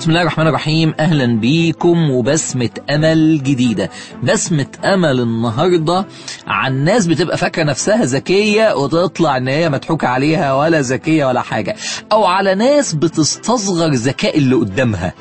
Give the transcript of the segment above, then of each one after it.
بسم الله الرحمن الرحيم. أهلا بيكم وبسمة أمل جديدة. بسمة أمل النهاردة عن ناس بتبقى فاكرة نفسها ذكية وتطلع إن هي مضحوك عليها ولا ذكية ولا حاجة. أو على ناس بتستصغر ذكاء اللي قدامها.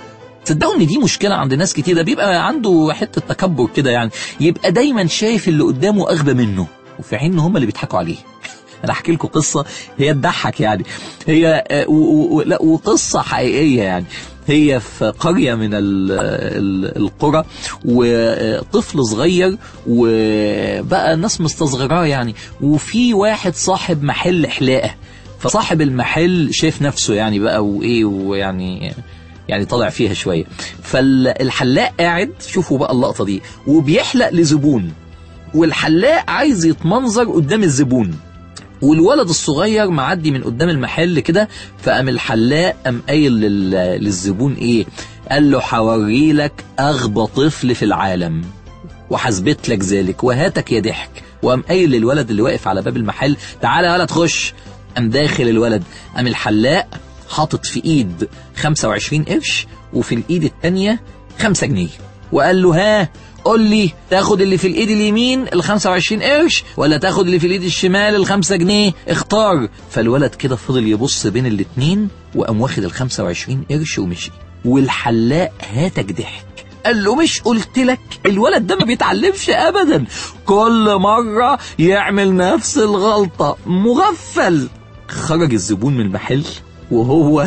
تصدقوا إن دي مشكلة عند ناس كتير؟ بيبقى عنده حتة تكبر كده يعني. يبقى دايما شايف اللي قدامه أغبى منه. وفي حين ان هم اللي بيضحكوا عليه. أنا احكي لكم قصة هي تضحك يعني. هي و لا وقصة حقيقية يعني. هي في قرية من ال ال القرى وطفل صغير وبقى الناس مستصغراه يعني وفي واحد صاحب محل حلاقة. فصاحب المحل شايف نفسه يعني بقى وإيه ويعني يعني طالع فيها شوية. فالحلاق قاعد شوفوا بقى اللقطة دي وبيحلق لزبون والحلاق عايز يتمنظر قدام الزبون. والولد الصغير معدي من قدام المحل كده فقام الحلاق قام قايل للزبون إيه قال له حوري لك أغبى طفل في العالم وحسبت لك ذلك وهاتك يا ضحك. وقام قايل للولد اللي واقف على باب المحل تعالى يا ولد خش قام داخل الولد قام الحلاق حاطط في إيد 25 قرش وفي الإيد التانية 5 جنيه. وقال له ها قول لي تاخد اللي في الإيد اليمين ال 25 قرش ولا تاخد اللي في الإيد الشمال ال 5 جنيه؟ اختار. فالولد كده فضل يبص بين الاتنين وقام واخد ال 25 قرش ومشي. والحلاق هاتك ضحك. قال له مش قلت لك الولد ده ما بيتعلمش ابدا. كل مرة يعمل نفس الغلطة. مغفل. خرج الزبون من المحل وهو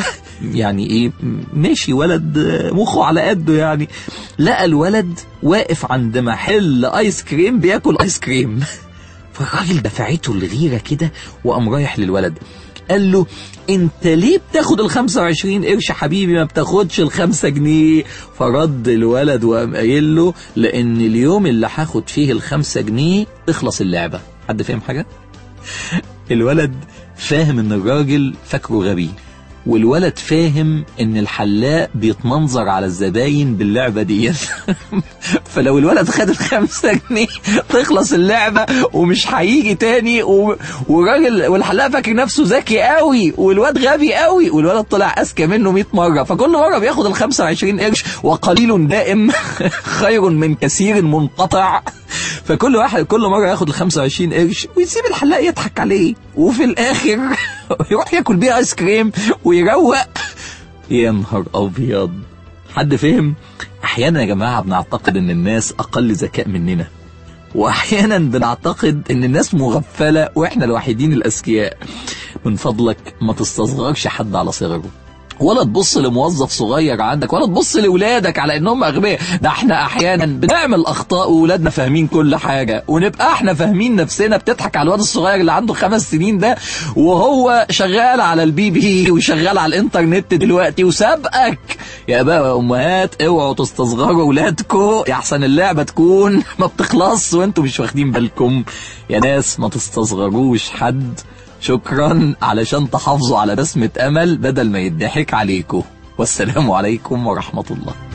يعني إيه ماشي ولد مخه على قده يعني. لقى الولد واقف عند محل آيس كريم بياكل آيس كريم. فالراجل دفعته الغيره كده وقام رايح للولد. قال له أنت ليه بتاخد ال 25 قرش حبيبي ما بتاخدش ال 5 جنيه؟ فرد الولد وقام قايل له لأن اليوم اللي هاخد فيه ال 5 جنيه تخلص اللعبة. حد فاهم حاجة؟ الولد فاهم إن الراجل فاكره غبي. والولد فاهم إن الحلاق بيتمنظر على الزباين باللعبة دي. فلو الولد خد الخمسة جنيه تخلص اللعبة ومش هيجي تاني و... والراجل والحلاق فاكر نفسه ذكي قوي والواد غبي قوي والولد طلع أذكى منه 100 مرة. فكل مرة بياخد ال 25 قرش وقليل دائم. خير من كثير منقطع. فكل واحد كل مرة ياخد ال 25 قرش ويسيب الحلاق يضحك عليه. وفي الآخر يروح ياكل بيه آيس كريم ويروق. يا نهار أبيض. حد فهم؟ أحيانا يا جماعة بنعتقد إن الناس أقل ذكاء مننا. وأحيانا بنعتقد إن الناس مغفلة وإحنا الوحيدين الأذكياء. من فضلك ما تستصغرش حد على صغره. ولا تبص لموظف صغير عندك ولا تبص لاولادك على إنهم أغبياء. ده إحنا أحيانا بنعمل أخطاء واولادنا فاهمين كل حاجة ونبقى إحنا فاهمين نفسنا بتضحك على الواد الصغير اللي عنده خمس سنين ده وهو شغال على البي بي وشغال على الإنترنت دلوقتي وسابقك. يا اباء يا أمهات اوعوا تستصغروا اولادكم يحسن اللعبة تكون ما بتخلص وأنتم مش واخدين بالكم. يا ناس ما تستصغروش حد. شكرا علشان تحافظوا على بسمة أمل بدل ما يضحك عليكم والسلام عليكم ورحمة الله.